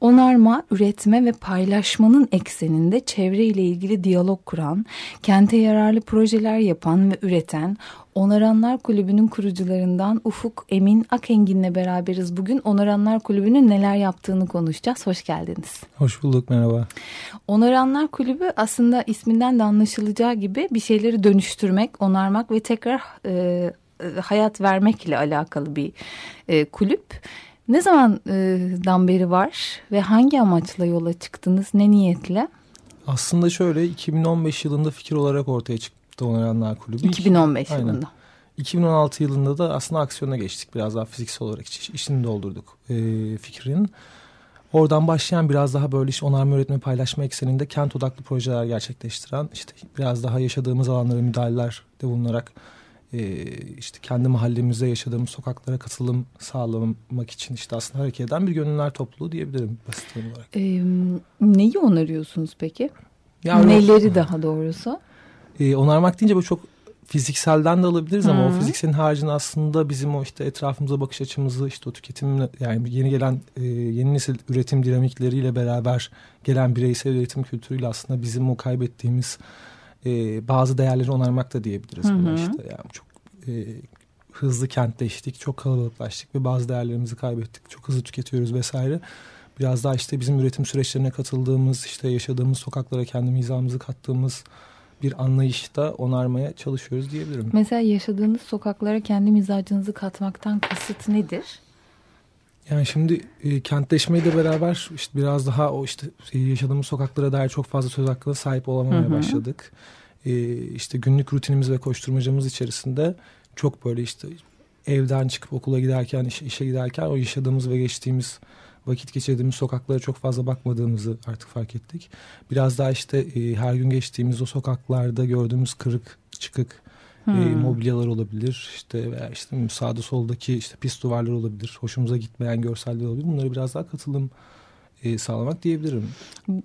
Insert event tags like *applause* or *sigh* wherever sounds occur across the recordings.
Onarma, üretme ve paylaşmanın ekseninde çevre ile ilgili diyalog kuran, kente yararlı projeler yapan ve üreten Onaranlar Kulübü'nün kurucularından Ufuk Emin Akengin'le beraberiz. Bugün Onaranlar Kulübü'nün neler yaptığını konuşacağız. Hoş geldiniz. Hoş bulduk, merhaba. Onaranlar Kulübü aslında isminden de anlaşılacağı gibi bir şeyleri dönüştürmek, onarmak ve tekrar e, hayat vermek ile alakalı bir e, kulüp. Ne zamandan beri var ve hangi amaçla yola çıktınız, ne niyetle? Aslında şöyle 2015 yılında fikir olarak ortaya çıktı Onaranlar Kulübü. 2015 Aynen. yılında. 2016 yılında da aslında aksiyona geçtik. Biraz daha fiziksel olarak iş, işini doldurduk e, fikrin. Oradan başlayan biraz daha böyle işte onarma öğretme paylaşma ekseninde kent odaklı projeler gerçekleştiren işte biraz daha yaşadığımız alanlara müdahaleler de bulunarak e, işte kendi mahallemizde yaşadığımız sokaklara katılım sağlamak için işte aslında hareket eden bir gönüller topluluğu diyebilirim basit olarak. E, neyi onarıyorsunuz peki? Yani, Neleri daha doğrusu? E, onarmak deyince bu çok fizikselden de alabiliriz ama -hı. o fizikselin haricinde aslında bizim o işte etrafımıza bakış açımızı işte o tüketim yani yeni gelen e, yeni nesil üretim dinamikleriyle beraber gelen bireysel üretim kültürüyle aslında bizim o kaybettiğimiz e, bazı değerleri onarmak da diyebiliriz. Hı -hı. işte yani çok e, hızlı kentleştik, çok kalabalıklaştık ve bazı değerlerimizi kaybettik. Çok hızlı tüketiyoruz vesaire. Biraz daha işte bizim üretim süreçlerine katıldığımız, işte yaşadığımız sokaklara kendi mizahımızı kattığımız bir anlayışta onarmaya çalışıyoruz diyebilirim. Mesela yaşadığınız sokaklara kendi mizacınızı katmaktan kasıt nedir? Yani şimdi e, kentleşmeyle beraber işte biraz daha o işte e, yaşadığımız sokaklara dair çok fazla söz hakkına sahip olamamaya hı hı. Başladık. E, işte günlük rutinimiz ve koşturmacamız içerisinde çok böyle işte evden çıkıp okula giderken, iş, işe giderken o yaşadığımız ve geçtiğimiz vakit geçirdiğimiz sokaklara çok fazla bakmadığımızı artık fark ettik. Biraz daha işte e, her gün geçtiğimiz o sokaklarda gördüğümüz kırık, çıkık e, hmm. e, mobilyalar olabilir. işte veya işte sağda soldaki işte pis duvarlar olabilir. Hoşumuza gitmeyen görseller olabilir. Bunları biraz daha katılım e, sağlamak diyebilirim.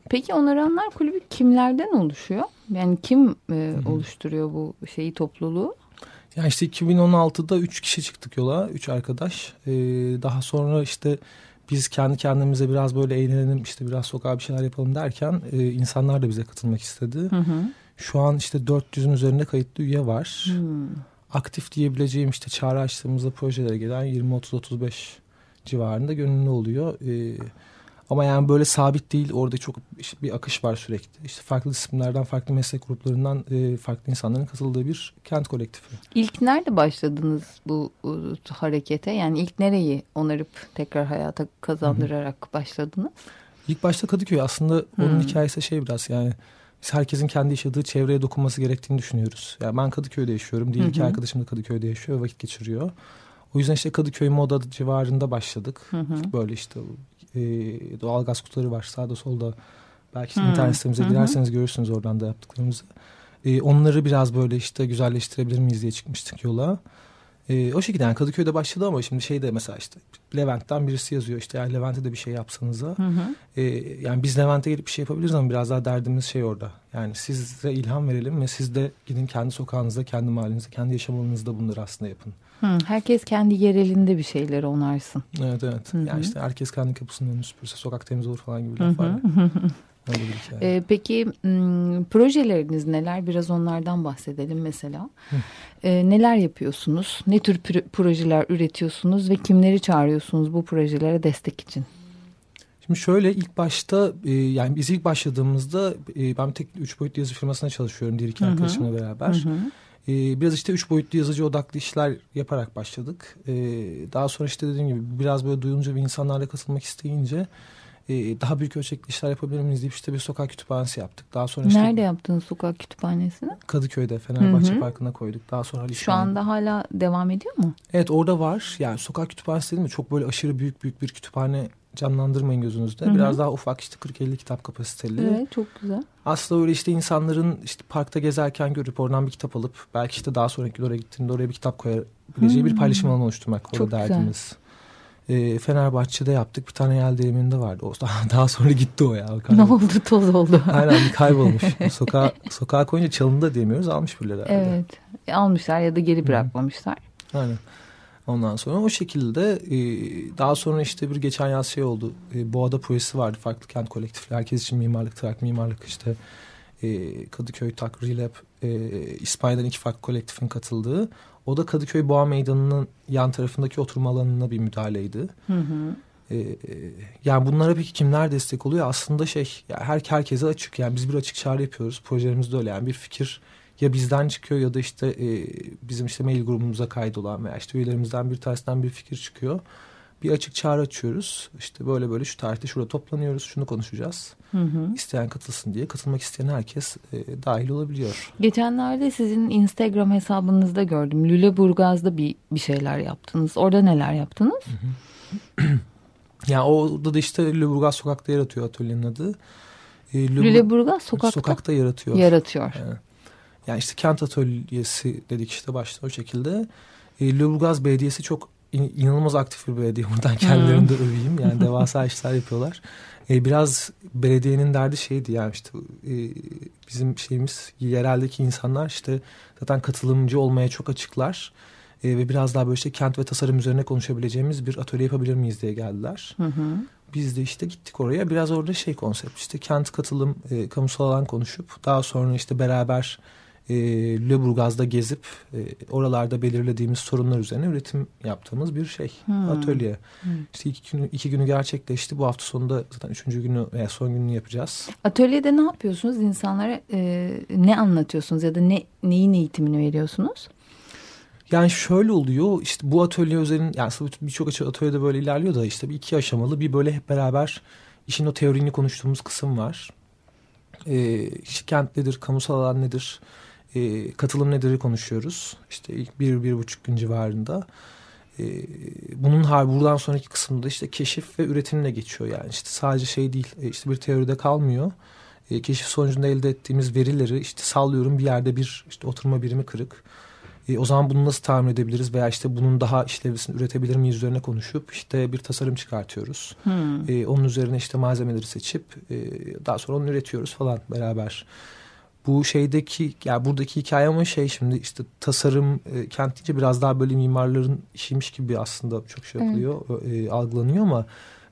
Peki Onaranlar Kulübü kimlerden oluşuyor? Yani kim e, oluşturuyor bu şeyi topluluğu? Yani işte 2016'da üç kişi çıktık yola. Üç arkadaş. Ee, daha sonra işte biz kendi kendimize biraz böyle eğlenelim işte biraz sokağa bir şeyler yapalım derken e, insanlar da bize katılmak istedi. Hı hı. Şu an işte 400'ün üzerinde kayıtlı üye var. Hı. Aktif diyebileceğim işte çağrı açtığımızda projelere gelen 20-30-35 civarında gönüllü oluyor. Ee, ama yani böyle sabit değil. Orada çok işte bir akış var sürekli. İşte farklı isimlerden, farklı meslek gruplarından e, farklı insanların katıldığı bir kent kolektifi. İlk nerede başladınız bu uh, harekete? Yani ilk nereyi onarıp tekrar hayata kazandırarak Hı -hı. başladınız? İlk başta Kadıköy aslında onun Hı hikayesi şey biraz yani biz herkesin kendi yaşadığı çevreye dokunması gerektiğini düşünüyoruz. Yani ben Kadıköy'de yaşıyorum. Diğer iki arkadaşım da Kadıköy'de yaşıyor vakit geçiriyor. O yüzden işte Kadıköy Moda civarında başladık. Hı hı. Böyle işte e, doğal gaz kutuları var sağda solda. Belki hmm. internet sitemize girerseniz görürsünüz oradan da yaptıklarımızı. E, onları biraz böyle işte güzelleştirebilir miyiz diye çıkmıştık yola. E, o şekilde yani Kadıköy'de başladı ama şimdi şeyde mesela işte Levent'ten birisi yazıyor işte yani Levent'e de bir şey yapsanız da. E, yani biz Levent'e gelip bir şey yapabiliriz ama biraz daha derdimiz şey orada. Yani size ilham verelim ve siz de gidin kendi sokağınızda, kendi mahallenizde, kendi yaşamınızda bunları aslında yapın. Hı, herkes kendi yerelinde bir şeyleri onarsın. Evet evet. Hı -hı. Yani işte herkes kendi kapısının önünü süpürse sokak temiz olur falan gibi laflar. Ee, peki projeleriniz neler? Biraz onlardan bahsedelim mesela. Ee, neler yapıyorsunuz? Ne tür projeler üretiyorsunuz ve kimleri çağırıyorsunuz bu projelere destek için? Şimdi şöyle ilk başta e, yani biz ilk başladığımızda e, ben tek üç boyutlu yazı firmasına çalışıyorum diğer iki arkadaşımla beraber. Hı hı. Ee, biraz işte üç boyutlu yazıcı odaklı işler yaparak başladık. Ee, daha sonra işte dediğim gibi biraz böyle duyunca ve insanlarla katılmak isteyince e, daha büyük ölçekli işler yapabilir miyiz deyip işte bir sokak kütüphanesi yaptık. Daha sonra işte, Nerede yaptınız sokak kütüphanesini? Kadıköy'de Fenerbahçe Hı -hı. Parkı'na koyduk. Daha sonra Şu anda hala devam ediyor mu? Evet orada var. Yani sokak kütüphanesi değil mi? Çok böyle aşırı büyük büyük bir kütüphane canlandırmayın gözünüzde. Hı-hı. Biraz daha ufak işte 40-50 kitap kapasiteli. Evet çok güzel. Aslında öyle işte insanların işte parkta gezerken görüp oradan bir kitap alıp belki işte daha sonraki oraya gittiğinde oraya bir kitap koyabileceği bir paylaşım alanı oluşturmak. Çok orada derdimiz. E, Fenerbahçe'de yaptık. Bir tane yel değirmeninde vardı. O daha, daha sonra gitti o ya. Ne oldu? Toz oldu. *laughs* Aynen bir kaybolmuş. *laughs* sokağa, sokağa koyunca çalında diyemiyoruz. Almış birileri. Evet. E, almışlar ya da geri bırakmamışlar. Aynen. Ondan sonra o şekilde e, daha sonra işte bir geçen yaz şey oldu. E, Boğa'da projesi vardı. Farklı kent kolektifleri. Herkes için mimarlık, trak mimarlık işte e, Kadıköy Tak, Relap, e, İspanya'dan iki farklı kolektifin katıldığı. O da Kadıköy Boğa Meydanı'nın yan tarafındaki oturma alanına bir müdahaleydi. Hı hı. Ee, yani bunlara peki kimler destek oluyor? Aslında şey yani her herkese açık. Yani biz bir açık çağrı yapıyoruz. Projelerimizde öyle yani bir fikir ya bizden çıkıyor ya da işte e, bizim işte mail grubumuza kaydolan veya işte üyelerimizden bir tanesinden bir fikir çıkıyor. Bir açık çağrı açıyoruz. İşte böyle böyle şu tarihte şurada toplanıyoruz. Şunu konuşacağız. Hı hı. İsteyen katılsın diye. Katılmak isteyen herkes e, dahil olabiliyor. Geçenlerde sizin Instagram hesabınızda gördüm. Lüleburgaz'da bir, bir şeyler yaptınız. Orada neler yaptınız? Hı hı. *clears throat* yani orada da işte Lüleburgaz sokakta yaratıyor atölyenin adı. E, Lüleburgaz sokakta, sokakta yaratıyor. Yaratıyor. Yani, yani işte kent atölyesi dedik işte başta o şekilde. E, Lüleburgaz Belediyesi çok inanılmaz aktif bir belediye. *laughs* Buradan kendilerini de öveyim. Yani *laughs* devasa işler yapıyorlar. E, biraz belediyenin derdi şeydi yani işte e, bizim şeyimiz yereldeki insanlar işte zaten katılımcı olmaya çok açıklar. E, ve biraz daha böyle işte kent ve tasarım üzerine konuşabileceğimiz bir atölye yapabilir miyiz diye geldiler. Hı hı. Biz de işte gittik oraya. Biraz orada şey konsept işte kent katılım, e, kamusal alan konuşup daha sonra işte beraber e, Lüleburgaz'da gezip e, oralarda belirlediğimiz sorunlar üzerine üretim yaptığımız bir şey. Hmm. Atölye. Hmm. İşte iki günü, iki günü gerçekleşti. Bu hafta sonunda zaten üçüncü günü veya son gününü yapacağız. Atölyede ne yapıyorsunuz? İnsanlara e, ne anlatıyorsunuz ya da ne neyin eğitimini veriyorsunuz? Yani şöyle oluyor işte bu atölye özelin yani birçok atölyede böyle ilerliyor da işte bir iki aşamalı bir böyle hep beraber işin o teorini konuştuğumuz kısım var. Ee, işte kent nedir, kamusal alan nedir, e, katılım nedir konuşuyoruz. İşte ilk bir, bir buçuk gün civarında. E, bunun har buradan sonraki kısımda işte keşif ve üretimle geçiyor yani. işte sadece şey değil, e, işte bir teoride kalmıyor. E, keşif sonucunda elde ettiğimiz verileri işte sallıyorum bir yerde bir işte oturma birimi kırık. E, o zaman bunu nasıl tahmin edebiliriz veya işte bunun daha işlevlisini üretebilir miyiz üzerine konuşup işte bir tasarım çıkartıyoruz. Hmm. E, onun üzerine işte malzemeleri seçip e, daha sonra onu üretiyoruz falan beraber bu şeydeki yani buradaki hikaye ama şey şimdi işte tasarım e, kent deyince biraz daha böyle mimarların işiymiş gibi aslında çok şey yapılıyor evet. e, algılanıyor ama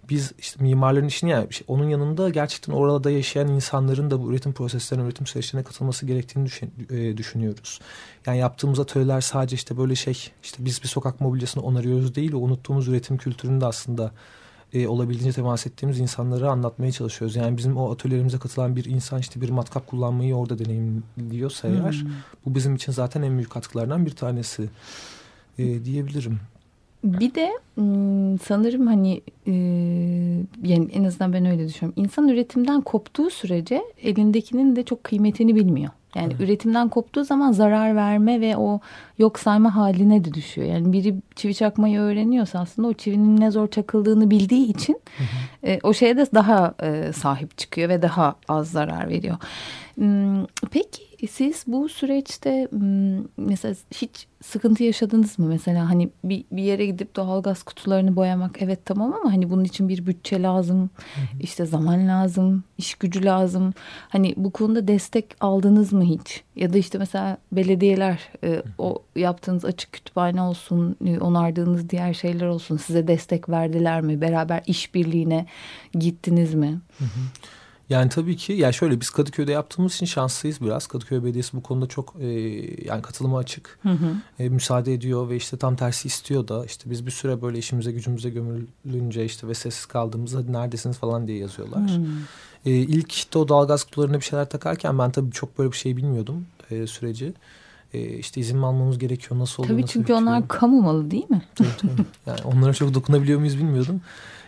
biz işte mimarların işini yani şey, onun yanında gerçekten orada yaşayan insanların da bu üretim proseslerine, üretim süreçlerine katılması gerektiğini düşün, e, düşünüyoruz. Yani yaptığımız atölyeler sadece işte böyle şey işte biz bir sokak mobilyasını onarıyoruz değil o unuttuğumuz üretim kültürünü de aslında e, olabildiğince temas ettiğimiz insanlara anlatmaya çalışıyoruz. Yani bizim o atölyelerimize katılan bir insan işte bir matkap kullanmayı orada deneyimliyorsa eğer hmm. bu bizim için zaten en büyük katkılardan bir tanesi e, diyebilirim. Bir de sanırım hani e, yani en azından ben öyle düşünüyorum. İnsan üretimden koptuğu sürece elindekinin de çok kıymetini bilmiyor. Yani evet. üretimden koptuğu zaman zarar verme ve o yok sayma haline de düşüyor. Yani biri çivi çakmayı öğreniyorsa aslında o çivinin ne zor çakıldığını bildiği için hı hı. E, o şeye de daha e, sahip çıkıyor ve daha az zarar veriyor. Hmm, peki siz bu süreçte mesela hiç sıkıntı yaşadınız mı? Mesela hani bir, bir yere gidip doğalgaz kutularını boyamak evet tamam ama hani bunun için bir bütçe lazım, işte zaman lazım, iş gücü lazım. Hani bu konuda destek aldınız mı hiç? Ya da işte mesela belediyeler e, o yaptığınız açık kütüphane olsun, e, onardığınız diğer şeyler olsun size destek verdiler mi? Beraber işbirliğine gittiniz mi? Hı hı. Yani tabii ki ya şöyle biz Kadıköy'de yaptığımız için şanslıyız biraz. Kadıköy Belediyesi bu konuda çok e, yani katılıma açık. Hı hı. E, müsaade ediyor ve işte tam tersi istiyor da işte biz bir süre böyle işimize gücümüze gömülünce işte ve sessiz kaldığımızda neredesiniz falan diye yazıyorlar. Hı. E, ilk de o dalgaz kutularına bir şeyler takarken ben tabii çok böyle bir şey bilmiyordum e, süreci. E, işte izin mi almamız gerekiyor nasıl oluyor Tabii nasıl çünkü bitiyor? onlar kamu malı değil mi? Tabii tabii. Yani onlara çok dokunabiliyor muyuz bilmiyordum.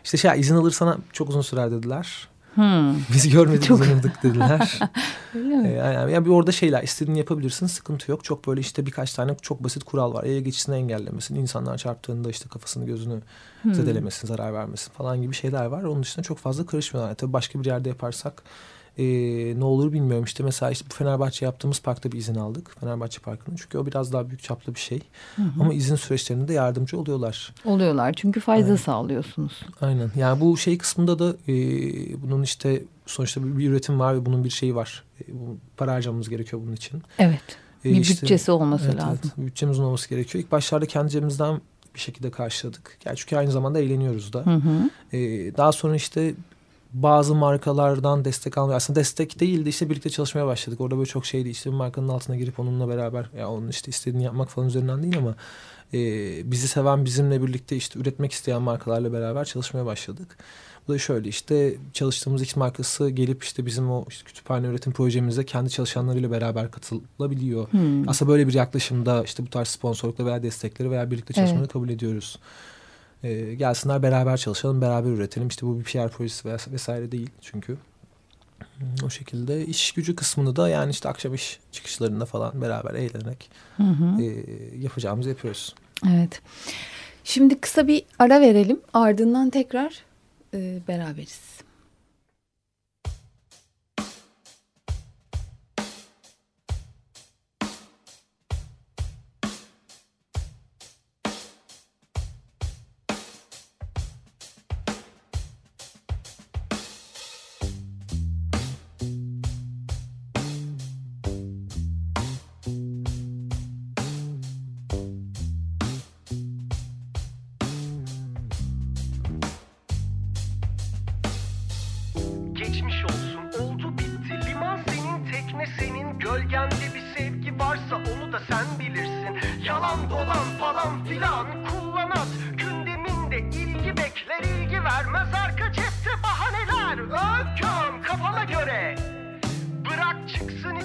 İşte şey izin alırsan çok uzun sürer dediler. Hmm. *laughs* Biz görmedik Çok... dediler. *laughs* Öyle mi? Ee, yani, yani bir orada şeyler istediğini yapabilirsin sıkıntı yok. Çok böyle işte birkaç tane çok basit kural var. Ele geçişini engellemesin. insanlar çarptığında işte kafasını gözünü hmm. zedelemesin, zarar vermesin falan gibi şeyler var. Onun dışında çok fazla karışmıyorlar. Tabii başka bir yerde yaparsak e, ne olur bilmiyorum. İşte mesela işte bu Fenerbahçe yaptığımız parkta bir izin aldık. Fenerbahçe Parkı'nın. Çünkü o biraz daha büyük çaplı bir şey. Hı hı. Ama izin süreçlerinde de yardımcı oluyorlar. Oluyorlar çünkü fayda Aynen. sağlıyorsunuz. Aynen. Yani bu şey kısmında da e, bunun işte sonuçta bir, bir üretim var ve bunun bir şeyi var. E, bu, para harcamamız gerekiyor bunun için. Evet. E, bir işte, bütçesi olması evet, lazım. Evet, bütçemizin olması gerekiyor. İlk başlarda kendi cebimizden bir şekilde karşıladık. Yani çünkü aynı zamanda eğleniyoruz da. Hı hı. E, daha sonra işte bazı markalardan destek almaya aslında destek değildi işte birlikte çalışmaya başladık. Orada böyle çok şeydi işte bir markanın altına girip onunla beraber ya onun işte istediğini yapmak falan üzerinden değil ama e, bizi seven bizimle birlikte işte üretmek isteyen markalarla beraber çalışmaya başladık. Bu da şöyle işte çalıştığımız X markası gelip işte bizim o işte kütüphane üretim projemize kendi çalışanlarıyla beraber katılabiliyor. Hmm. Aslında böyle bir yaklaşımda işte bu tarz sponsorlukla veya destekleri veya birlikte çalışmayı evet. kabul ediyoruz. E, gelsinler beraber çalışalım, beraber üretelim. İşte bu bir PR projesi vesaire değil çünkü. Hmm, o şekilde iş gücü kısmını da yani işte akşam iş çıkışlarında falan beraber eğlenerek hı hı. E, yapacağımızı yapıyoruz. Evet. Şimdi kısa bir ara verelim. Ardından tekrar e, beraberiz.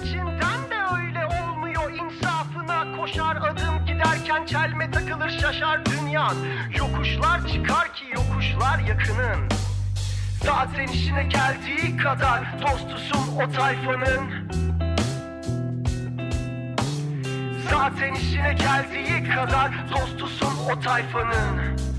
içinden de öyle olmuyor insafına. Koşar adım giderken çelme takılır şaşar dünyan. Yokuşlar çıkar ki yokuşlar yakının. Zaten işine geldiği kadar dostusun o tayfanın. Zaten işine geldiği kadar dostusun o tayfanın.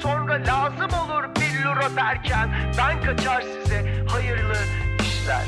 sonra lazım olur bir lira derken ben kaçar size hayırlı işler.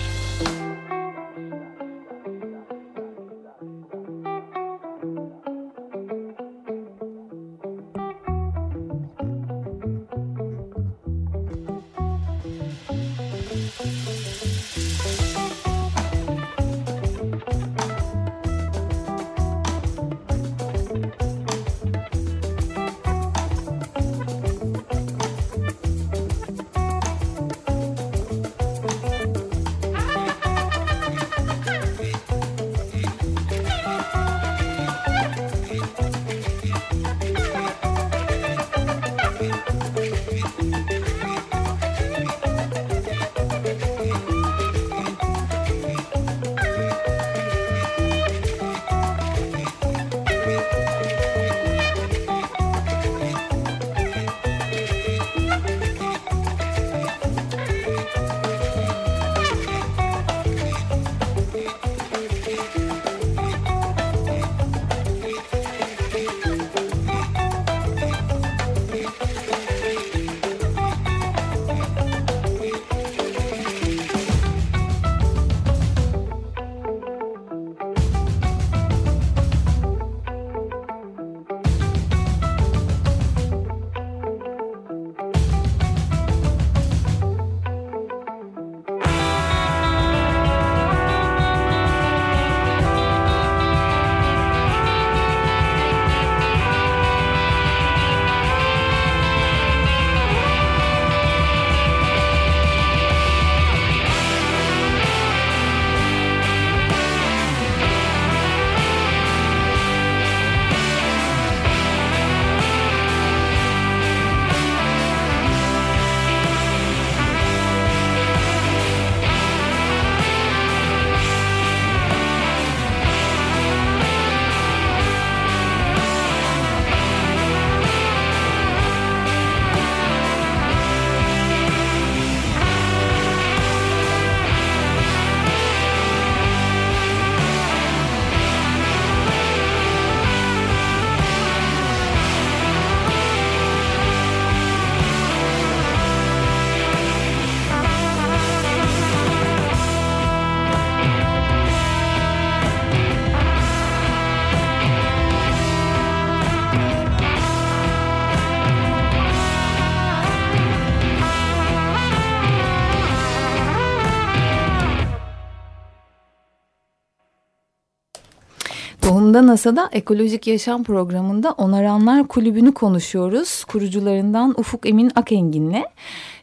Tohumda NASA'da Ekolojik Yaşam Programı'nda Onaranlar Kulübü'nü konuşuyoruz. Kurucularından Ufuk Emin Akengin'le.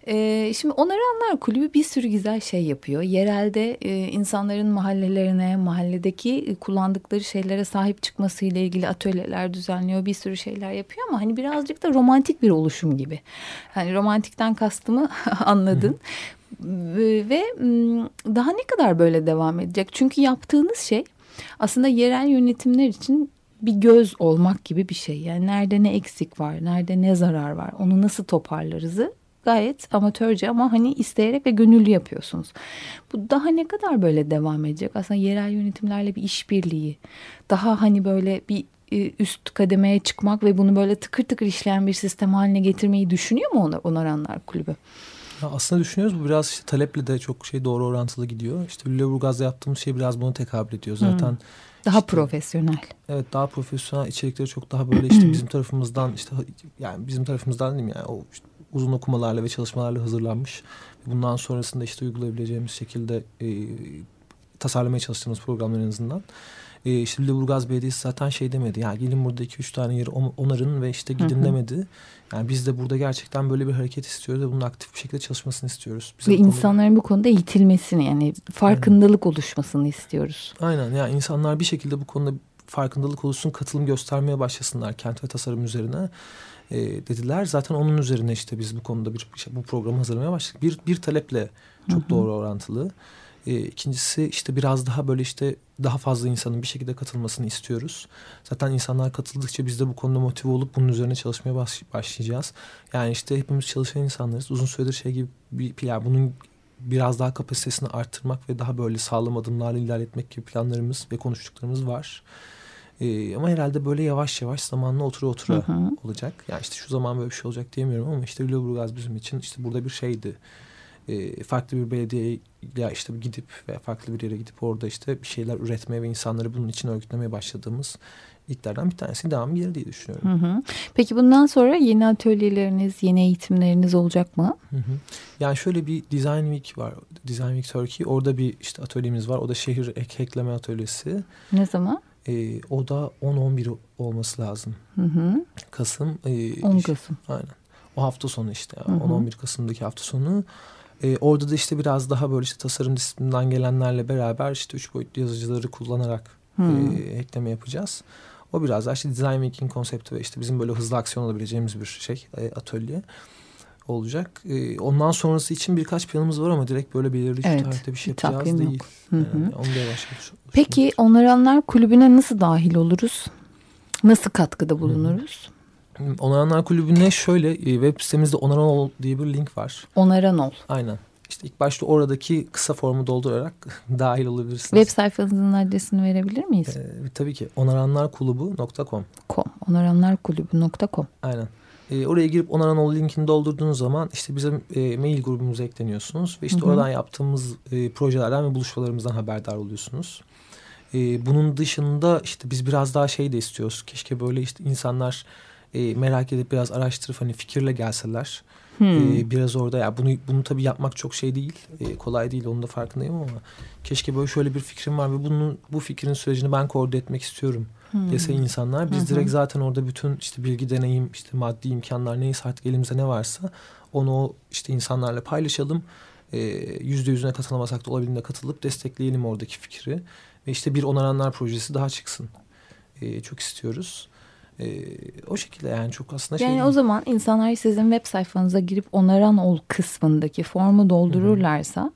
Ee, şimdi Onaranlar Kulübü bir sürü güzel şey yapıyor. Yerelde e, insanların mahallelerine, mahalledeki kullandıkları şeylere sahip çıkmasıyla ilgili atölyeler düzenliyor. Bir sürü şeyler yapıyor ama hani birazcık da romantik bir oluşum gibi. Hani romantikten kastımı *laughs* anladın. Ve daha ne kadar böyle devam edecek? Çünkü yaptığınız şey aslında yerel yönetimler için bir göz olmak gibi bir şey. Yani nerede ne eksik var, nerede ne zarar var, onu nasıl toparlarızı gayet amatörce ama hani isteyerek ve gönüllü yapıyorsunuz. Bu daha ne kadar böyle devam edecek? Aslında yerel yönetimlerle bir işbirliği, daha hani böyle bir e, üst kademeye çıkmak ve bunu böyle tıkır tıkır işleyen bir sistem haline getirmeyi düşünüyor mu Onaranlar Kulübü? Ya aslında düşünüyoruz bu biraz işte taleple de çok şey doğru orantılı gidiyor. İşte Lüleburgaz'da yaptığımız şey biraz bunu tekabül ediyor zaten. Hmm. Daha işte, profesyonel. Evet daha profesyonel içerikleri çok daha böyle işte *clears throat* bizim tarafımızdan işte yani bizim tarafımızdan değil mi yani o işte uzun okumalarla ve çalışmalarla hazırlanmış. Bundan sonrasında işte uygulayabileceğimiz şekilde e, tasarlamaya çalıştığımız programlar en azından. E, işte Lüleburgaz Belediyesi zaten şey demedi. Yani gelin burada iki üç tane yeri onarın ve işte gidin hı hı. demedi. Yani biz de burada gerçekten böyle bir hareket istiyoruz ve bunun aktif bir şekilde çalışmasını istiyoruz. Bize ve bu insanların konuda... bu konuda eğitilmesini yani farkındalık Aynen. oluşmasını istiyoruz. Aynen yani insanlar bir şekilde bu konuda farkındalık oluşsun, katılım göstermeye başlasınlar kent ve tasarım üzerine e, dediler. Zaten onun üzerine işte biz bu konuda bir şey, bu programı hazırlamaya başladık. Bir, bir taleple çok hı hı. doğru orantılı. E, ikincisi işte biraz daha böyle işte daha fazla insanın bir şekilde katılmasını istiyoruz. Zaten insanlar katıldıkça biz de bu konuda motive olup bunun üzerine çalışmaya baş, başlayacağız. Yani işte hepimiz çalışan insanlarız. Uzun süredir şey gibi bir plan bunun biraz daha kapasitesini arttırmak ve daha böyle sağlam adımlarla ilerletmek gibi planlarımız ve konuştuklarımız var. Ee, ama herhalde böyle yavaş yavaş zamanla otura otura hı hı. olacak. Yani işte şu zaman böyle bir şey olacak diyemiyorum ama işte Lüleburgaz bizim için işte burada bir şeydi. Ee, farklı bir belediyeye işte gidip ve farklı bir yere gidip orada işte bir şeyler üretmeye ve insanları bunun için örgütlemeye başladığımız ilklerden bir tanesi devam gelir diye düşünüyorum. Hı hı. Peki bundan sonra yeni atölyeleriniz, yeni eğitimleriniz olacak mı? Hı hı. Yani şöyle bir Design Week var. Design Week Turkey. Orada bir işte atölyemiz var. O da şehir ek ekleme atölyesi. Ne zaman? E, o da 10-11 olması lazım. Hı hı. Kasım. E, 10 Kasım. Aynen. O hafta sonu işte. 10-11 Kasım'daki hafta sonu. E, orada da işte biraz daha böyle işte tasarım disiplinden gelenlerle beraber işte üç boyutlu yazıcıları kullanarak e, ekleme yapacağız. O biraz daha işte design making konsepti ve işte bizim böyle hızlı aksiyon alabileceğimiz bir şey e, atölye olacak. E, ondan sonrası için birkaç planımız var ama direkt böyle belirli evet, tarihte bir şey yapacağız değil. Yok. Hı hı. Yani onu da yavaş yavaş. Peki Onaranlar Kulübü'ne nasıl dahil oluruz? Nasıl katkıda bulunuruz? Hı. Onaranlar Kulübü'ne şöyle e, web sitemizde Onaranol diye bir link var. Onaranol. Aynen. İşte ilk başta oradaki kısa formu doldurarak *laughs* dahil olabilirsiniz. Web sayfanızın adresini verebilir miyiz? Ee, tabii ki onaranlarkulubu.com Com. Onaranlarkulubu.com Aynen. E, oraya girip onaran o linkini doldurduğunuz zaman işte bizim e, mail grubumuza ekleniyorsunuz. Ve işte hı hı. oradan yaptığımız e, projelerden ve buluşmalarımızdan haberdar oluyorsunuz. E, bunun dışında işte biz biraz daha şey de istiyoruz. Keşke böyle işte insanlar e, merak edip biraz araştırıp hani fikirle gelseler. Hmm. Ee, biraz orada ya yani bunu bunu tabii yapmak çok şey değil. Ee, kolay değil onun da farkındayım ama keşke böyle şöyle bir fikrim var ve bunun bu fikrin sürecini ben koordine etmek istiyorum hmm. dese insanlar. Biz hmm. direkt zaten orada bütün işte bilgi, deneyim, işte maddi imkanlar neyse artık elimizde ne varsa onu işte insanlarla paylaşalım. Yüzde yüzüne katılamasak da olabildiğinde katılıp destekleyelim oradaki fikri. Ve işte bir onaranlar projesi daha çıksın. Ee, çok istiyoruz. Ee, o şekilde yani çok aslında yani şey... o zaman insanlar sizin web sayfanıza girip onaran ol kısmındaki formu doldururlarsa... Hı -hı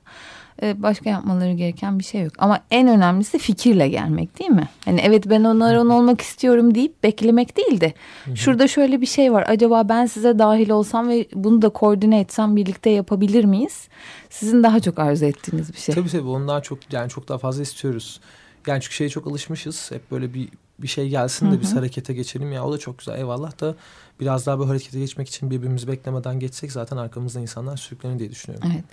e, başka yapmaları gereken bir şey yok. Ama en önemlisi fikirle gelmek değil mi? Hani evet ben onların olmak istiyorum deyip beklemek değil de şurada şöyle bir şey var. Acaba ben size dahil olsam ve bunu da koordine etsem birlikte yapabilir miyiz? Sizin daha çok arzu ettiğiniz bir şey. Tabii tabii onu daha çok yani çok daha fazla istiyoruz. Yani çünkü şeye çok alışmışız. Hep böyle bir bir şey gelsin de Hı-hı. biz harekete geçelim ya o da çok güzel eyvallah da biraz daha böyle harekete geçmek için birbirimizi beklemeden geçsek zaten arkamızda insanlar sürüklenir diye düşünüyorum. Evet.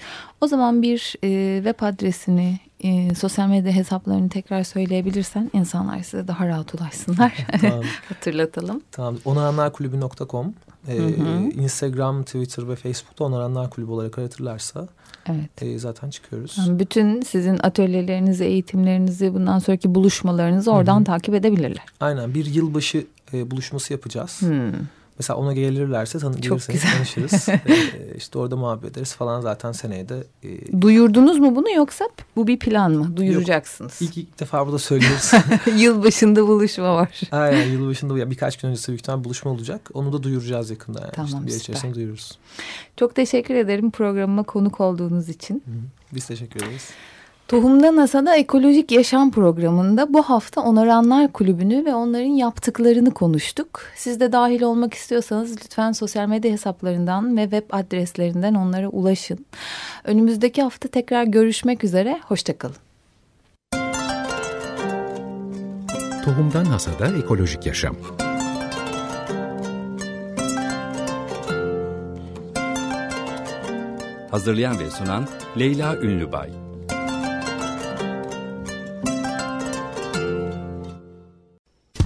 O zaman bir e, web adresini, e, sosyal medya hesaplarını tekrar söyleyebilirsen insanlar size daha rahat ulaşsınlar. *laughs* tamam. *laughs* Hatırlatalım. Tamam. Onaranlarkulübü.com E, Instagram, Twitter ve Facebook'ta Onaranlar Kulübü olarak aratırlarsa evet. e, zaten çıkıyoruz. Yani bütün sizin atölyelerinizi, eğitimlerinizi, bundan sonraki buluşmalarınızı oradan Hı -hı. takip edebilirler. Aynen bir yılbaşı e, buluşması yapacağız. Hı. Mesela ona gelirlerse tanı gelirseniz tanışırız. *laughs* ee, işte orada muhabbet ederiz falan zaten seneye de. E... Duyurdunuz mu bunu yoksa bu bir plan mı? Duyuracaksınız. Yok, ilk, ilk defa burada söylüyoruz. *laughs* yılbaşında buluşma var. Aynen yılbaşında ya birkaç gün öncesi büyük ihtimalle buluşma olacak. Onu da duyuracağız yakında. Yani. Tamam işte bir içerisinde duyururuz. Çok teşekkür ederim programıma konuk olduğunuz için. Hı -hı. Biz teşekkür ederiz. Tohumda NASA'da Ekolojik Yaşam programında bu hafta Onaranlar Kulübü'nü ve onların yaptıklarını konuştuk. Siz de dahil olmak istiyorsanız lütfen sosyal medya hesaplarından ve web adreslerinden onlara ulaşın. Önümüzdeki hafta tekrar görüşmek üzere, hoşçakalın. Tohumdan Hasada Ekolojik Yaşam Hazırlayan ve sunan Leyla Ünlübay